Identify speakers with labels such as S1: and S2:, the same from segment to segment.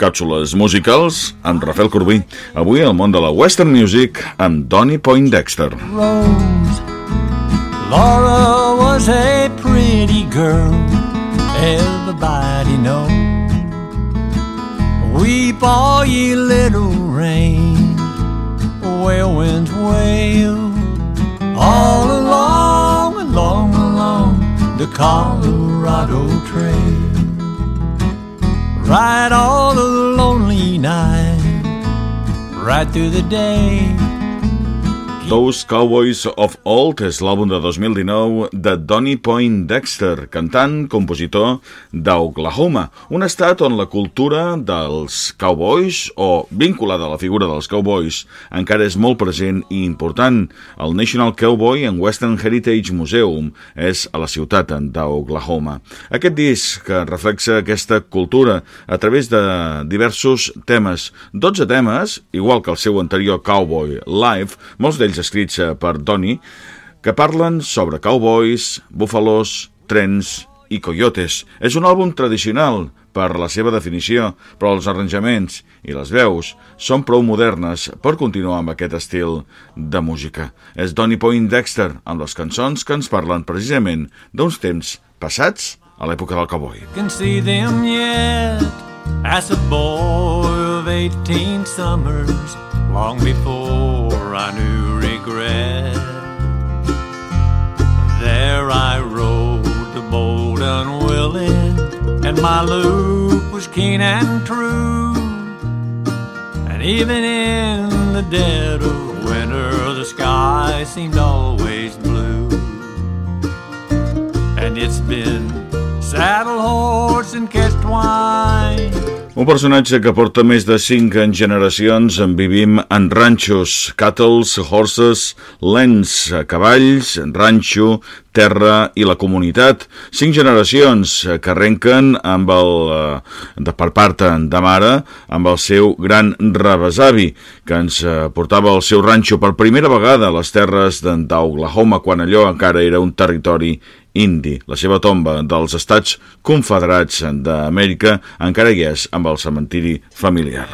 S1: Càpsules musicals amb Rafel Corbí. Avui al món de la Western Music amb Donny Poindexter. Rose, Laura was a pretty girl Everybody know Weep all ye little rain Whale winds wail All along, along, along The Colorado Trail Ride all the right through the day. Those Cowboys of Old és l'àlbum de 2019 de Donny Point Dexter, cantant, compositor d'Oklahoma, un estat on la cultura dels cowboys, o vinculada a la figura dels cowboys, encara és molt present i important. El National Cowboy and Western Heritage Museum és a la ciutat d'Oklahoma. Aquest disc que reflexa aquesta cultura a través de diversos temes, 12 temes, igual que el seu anterior Cowboy Live, molts d'ells escrits eh, per Donny, que parlen sobre cowboys, búfalos, trens i coyotes. És un àlbum tradicional per la seva definició, però els arranjaments i les veus són prou modernes per continuar amb aquest estil de música. És Donny Poindexter amb les cançons que ens parlen precisament d'uns temps passats a l'època del cowboy. Can see them yet as a boy of 18 summers long before I knew regret. There I rode bold unwilling, and my loop was keen and true. And even in the dead of winter, the sky seemed always blue. And it's been saddle horse and catch twine Un personatge que porta més de 5 generacions en vivim en ranxos, cattles, horses, lens, cavalls, ranxo, terra i la comunitat. Cinc generacions que arrenquen amb el, eh, de, per part de mare amb el seu gran rebesavi, que ens eh, portava el seu ranxo per primera vegada a les terres d'Oklahoma, quan allò encara era un territori indi. La seva tomba dels Estats Confederats d'Amèrica encara hi és amb el cementiri familiar.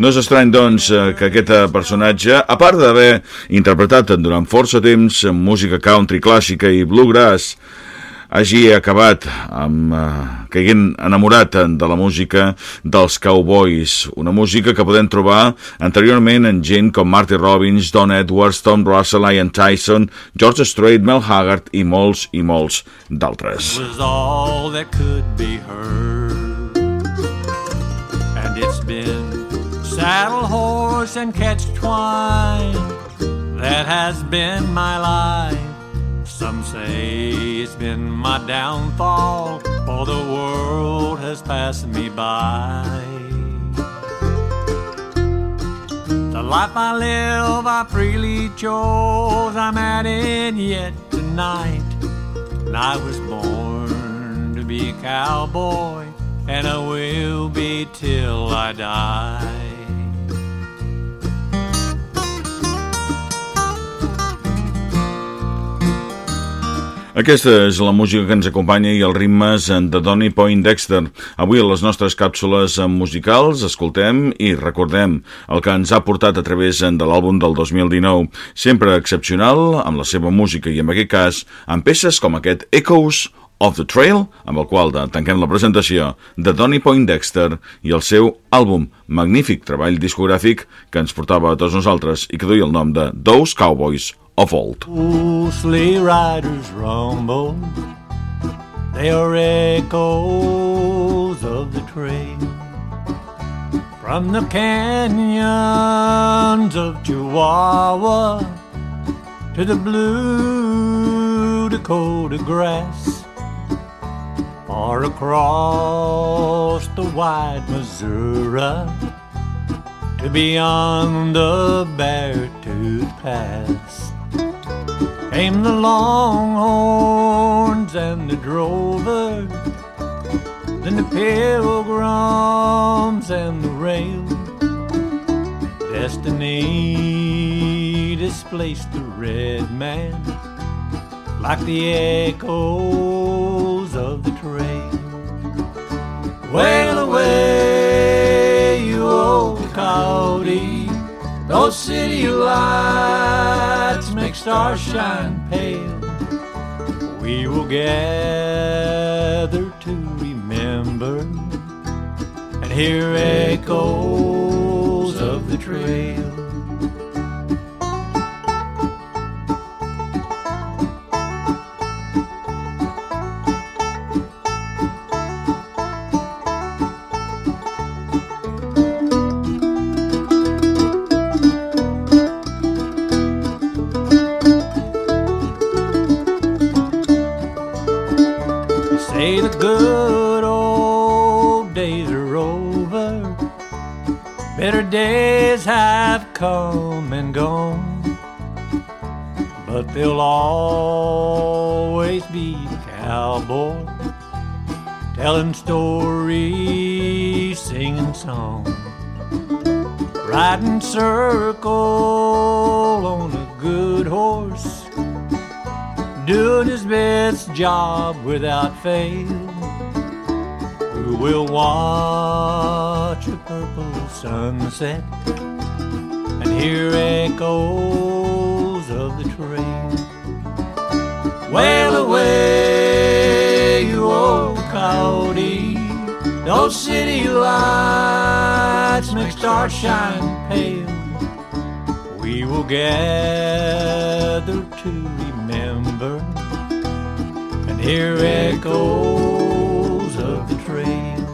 S1: No és estrany, doncs, que aquest personatge, a part d'haver interpretat durant força temps música country clàssica i bluegrass, hagi acabat amb, eh, caiguent enamorat de la música dels Cowboys, una música que podem trobar anteriorment en gent com Marty Robbins, Don Edwards, Tom Russell, Ian Tyson, George Strait, Mel Haggard i molts i molts d'altres. Saddle horse and catch twine that has been my life. Some say my downfall, for the world has passed me by. The life I live, I freely chose. I'm at it yet tonight. And I was born to be a cowboy, and I will be till I die. Aquesta és la música que ens acompanya i els ritmes de Donny Poindexter. Avui a les nostres càpsules musicals escoltem i recordem el que ens ha portat a través de l'àlbum del 2019, sempre excepcional amb la seva música i en aquest cas amb peces com aquest Echoes of the Trail, amb el qual tanquem la presentació de Donny Poindexter i el seu àlbum, magnífic treball discogràfic que ens portava a tots nosaltres i que duia el nom de Those Cowboys of old. Sleigh riders rumble, they are echoes of the trail. From the canyons of Chihuahua to the blue Dakota grass, far across the wide Missouri to beyond the Beartooth Pass. Came the longhorns and the drovers, then the pilgrims and the rail. Destiny displaced the red man like the echoes of the trail.
S2: Wail away, you old coyote. Those city lights stars shine pale. We will gather to remember and hear echoes of the trail. Say the good old days are over. Better days have come and gone. But they'll always be the cowboy telling stories, singing songs, riding circle on doing his best job without fail. Who will watch a purple sunset and hear echoes of the train? Wail away, you old coyote. Those city lights make stars shine pale. We will gather to hear echoes of the trail.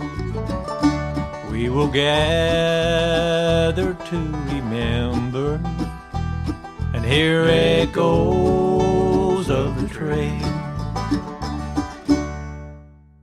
S2: We will gather to remember and hear echoes of the trail.